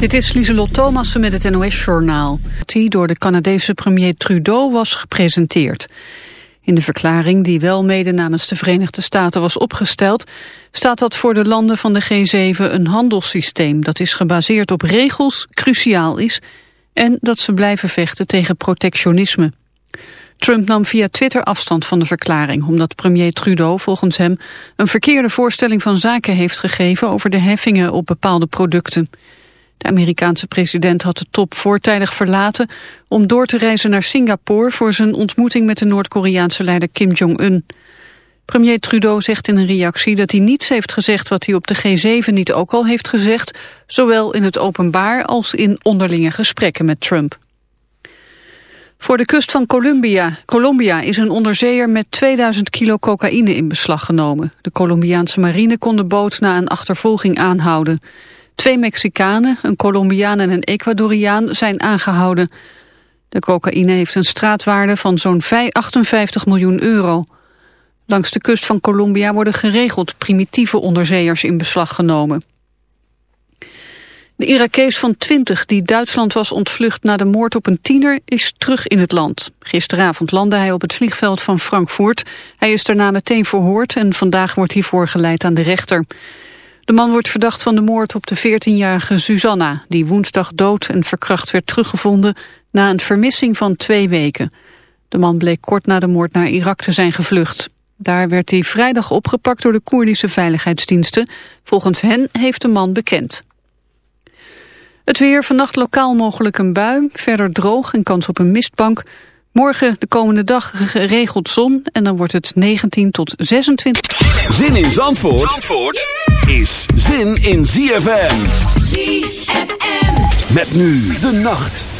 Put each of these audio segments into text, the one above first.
Dit is Lieselot Thomassen met het NOS-journaal. Die door de Canadese premier Trudeau was gepresenteerd. In de verklaring, die wel mede namens de Verenigde Staten was opgesteld... staat dat voor de landen van de G7 een handelssysteem... dat is gebaseerd op regels, cruciaal is... en dat ze blijven vechten tegen protectionisme. Trump nam via Twitter afstand van de verklaring... omdat premier Trudeau volgens hem een verkeerde voorstelling van zaken heeft gegeven... over de heffingen op bepaalde producten... De Amerikaanse president had de top voortijdig verlaten om door te reizen naar Singapore voor zijn ontmoeting met de Noord-Koreaanse leider Kim Jong-un. Premier Trudeau zegt in een reactie dat hij niets heeft gezegd wat hij op de G7 niet ook al heeft gezegd, zowel in het openbaar als in onderlinge gesprekken met Trump. Voor de kust van Colombia, Colombia is een onderzeeër met 2000 kilo cocaïne in beslag genomen. De Colombiaanse marine kon de boot na een achtervolging aanhouden. Twee Mexicanen, een Colombiaan en een Ecuadoriaan zijn aangehouden. De cocaïne heeft een straatwaarde van zo'n 58 miljoen euro. Langs de kust van Colombia worden geregeld primitieve onderzeeërs in beslag genomen. De Irakees van 20 die Duitsland was ontvlucht na de moord op een tiener is terug in het land. Gisteravond landde hij op het vliegveld van Frankfurt. Hij is daarna meteen verhoord en vandaag wordt hij voorgeleid aan de rechter. De man wordt verdacht van de moord op de 14-jarige Susanna... die woensdag dood en verkracht werd teruggevonden... na een vermissing van twee weken. De man bleek kort na de moord naar Irak te zijn gevlucht. Daar werd hij vrijdag opgepakt door de Koerdische veiligheidsdiensten. Volgens hen heeft de man bekend. Het weer, vannacht lokaal mogelijk een bui, verder droog en kans op een mistbank... Morgen de komende dag geregeld zon en dan wordt het 19 tot 26. Zin in Zandvoort, Zandvoort is zin in ZFM. ZFM. Met nu de nacht.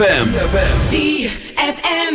ZFM. ZFM.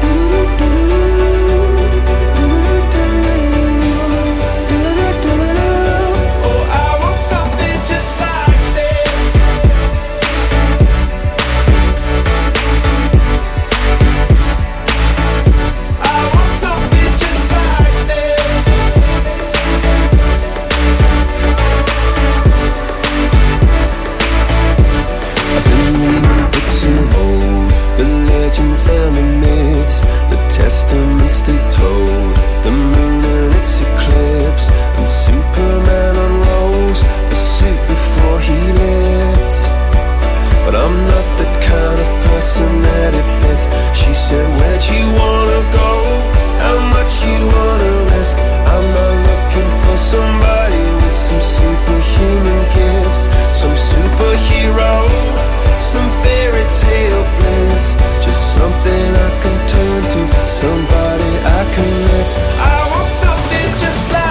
I want something just like.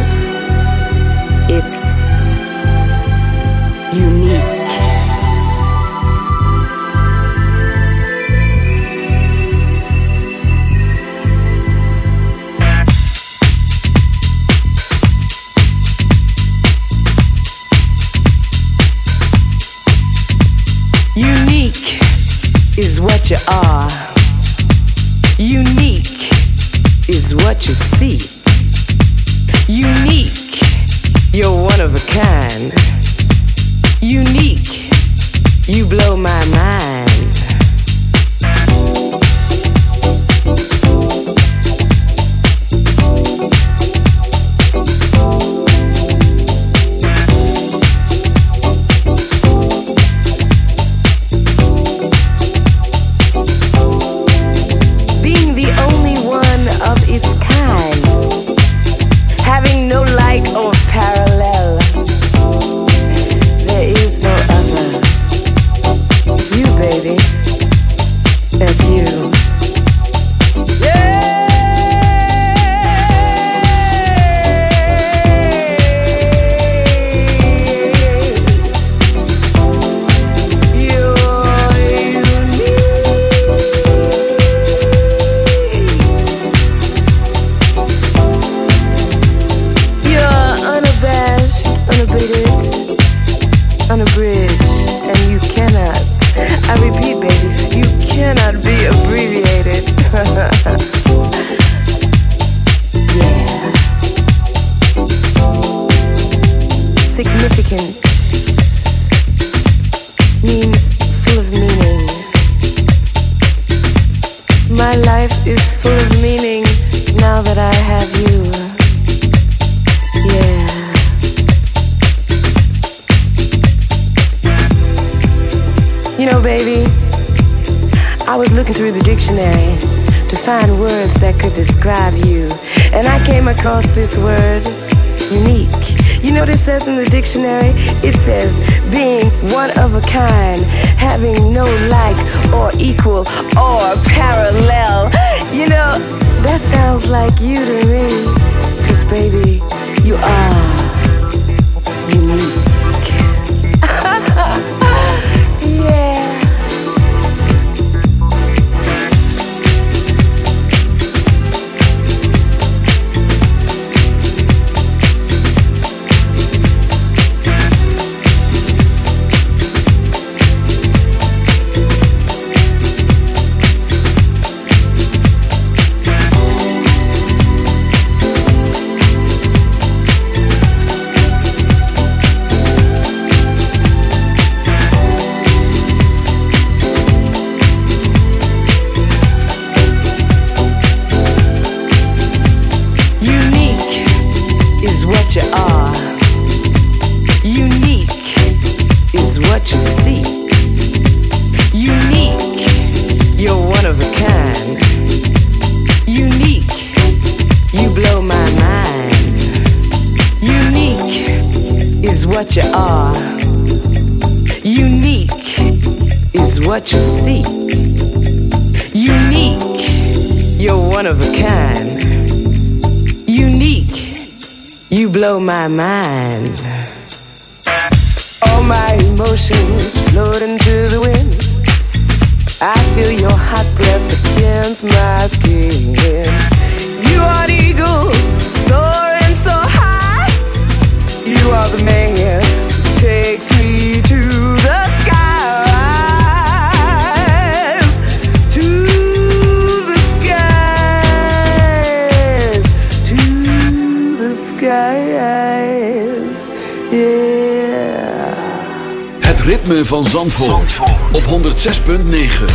op 106.9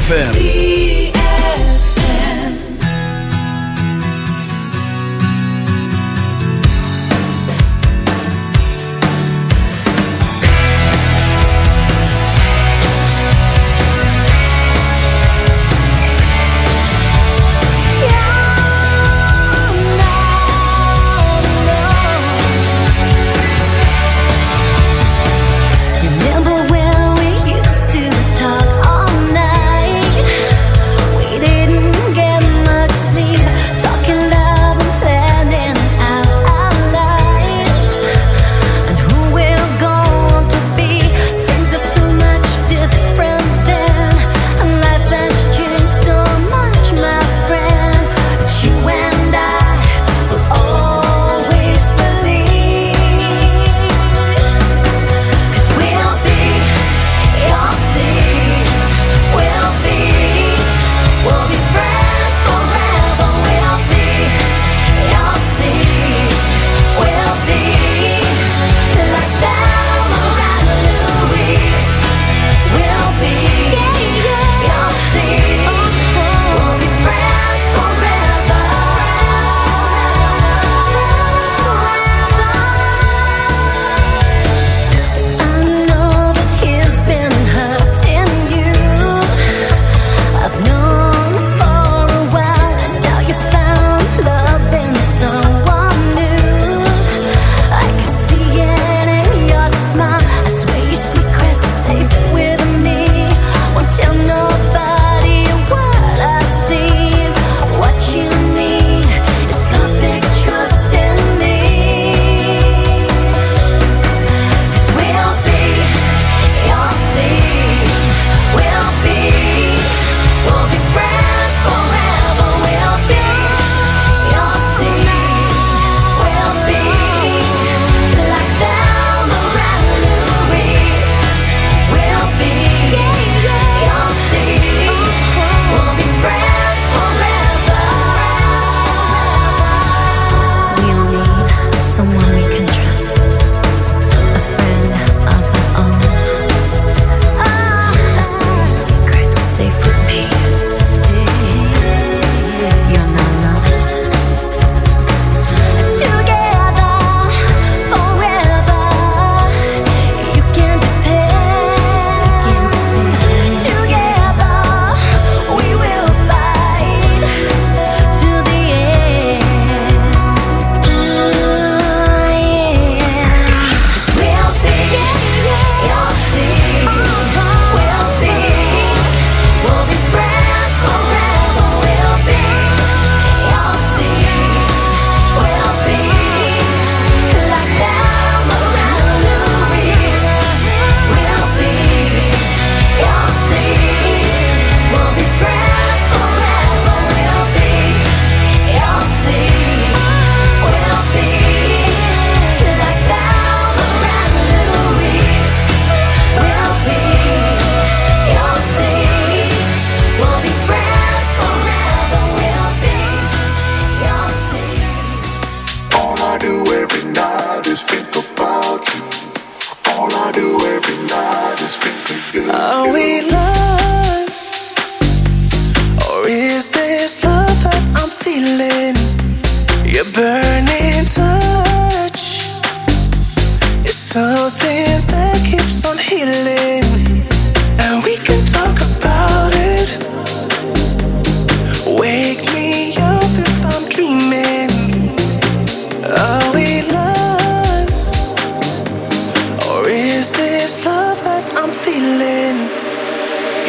FM.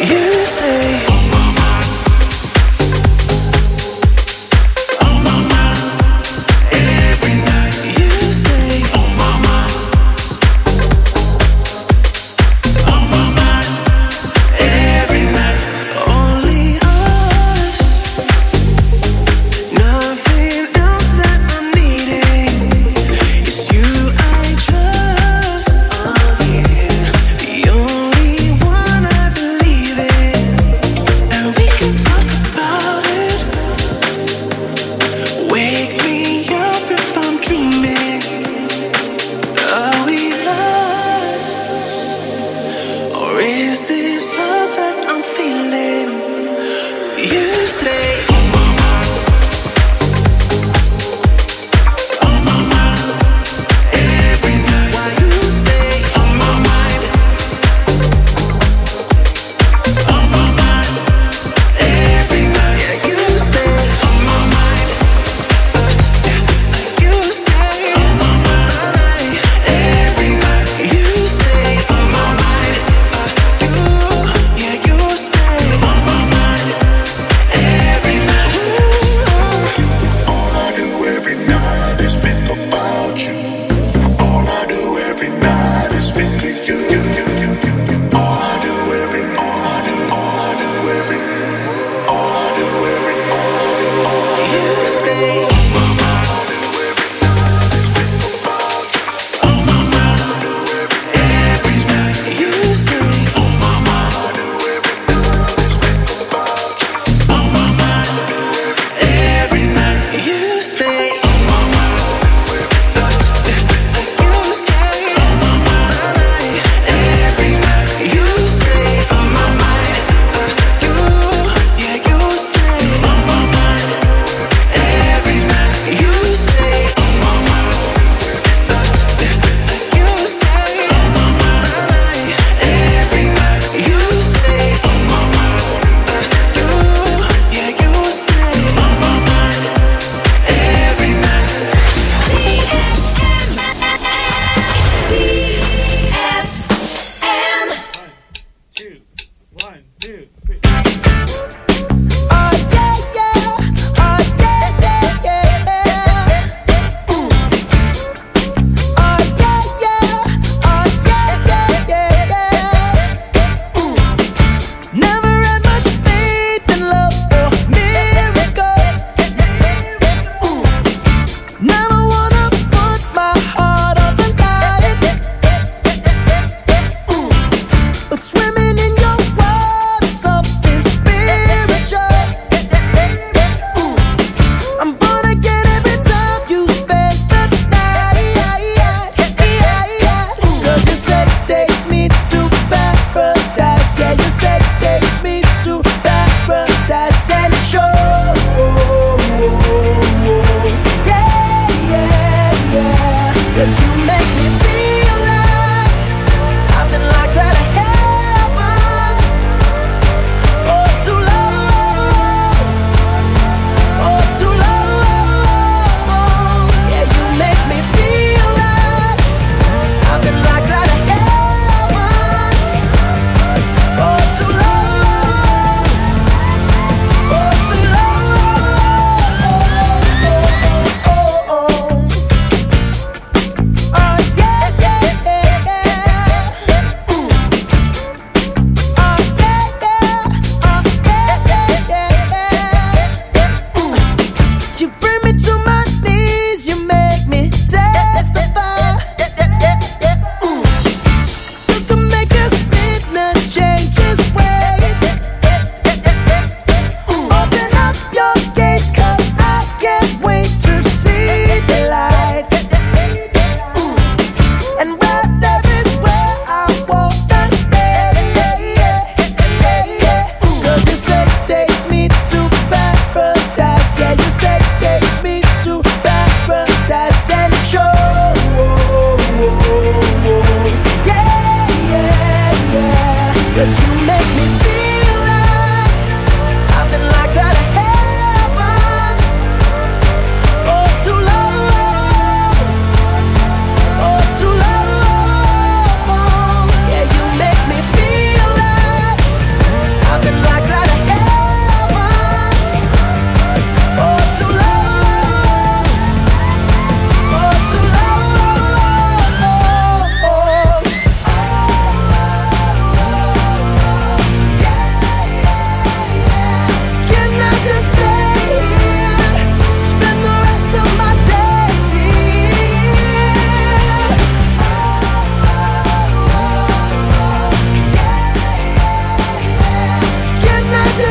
You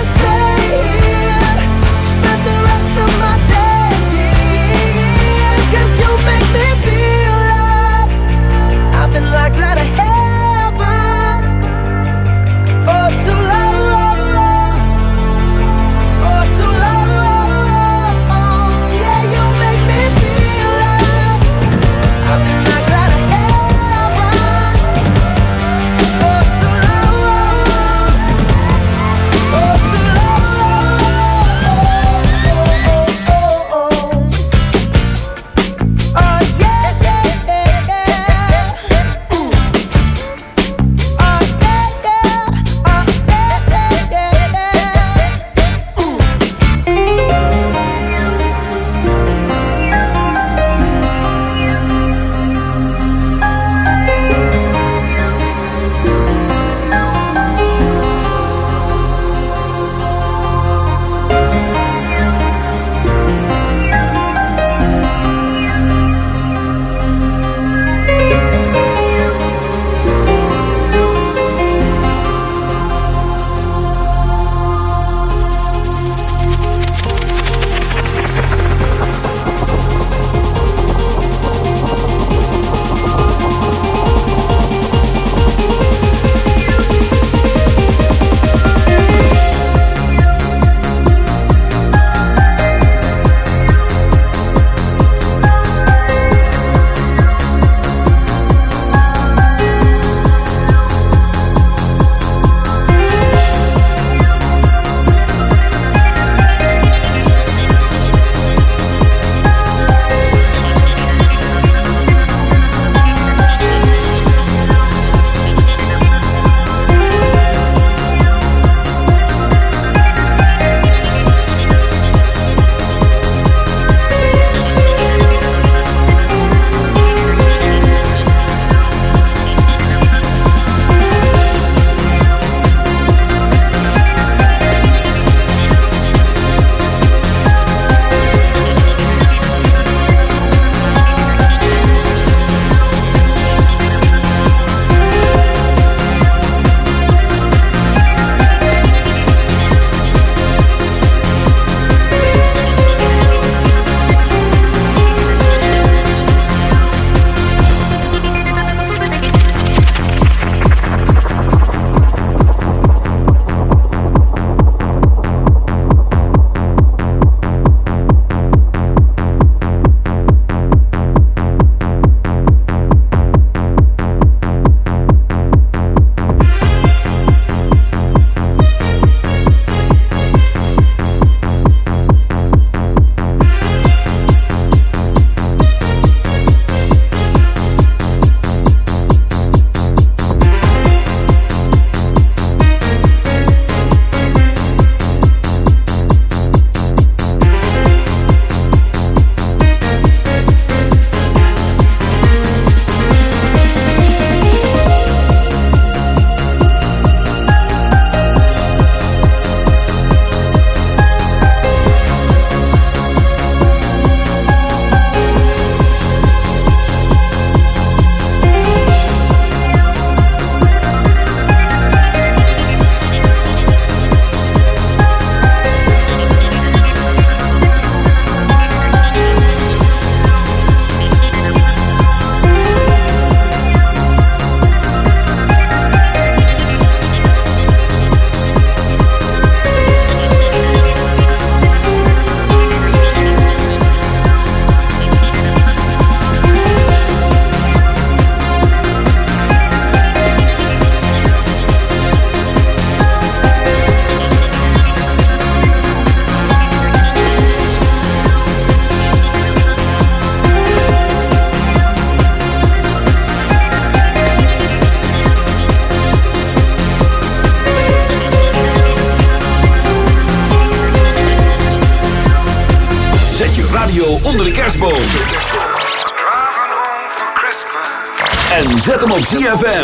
stay.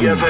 ZFM.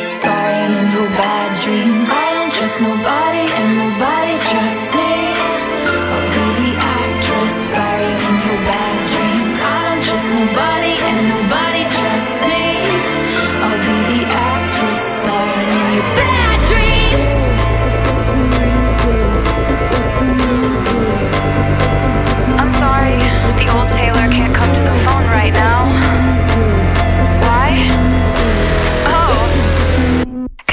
starring in your bad dreams.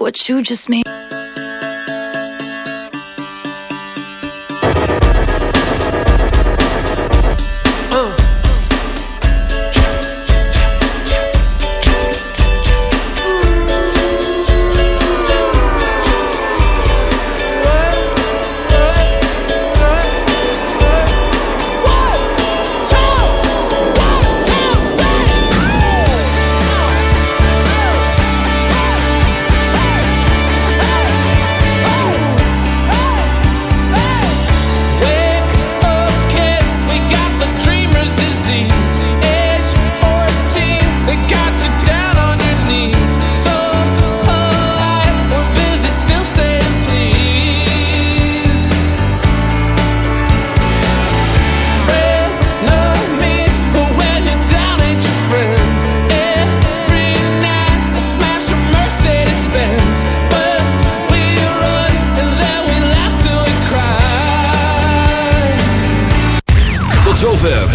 What you just made.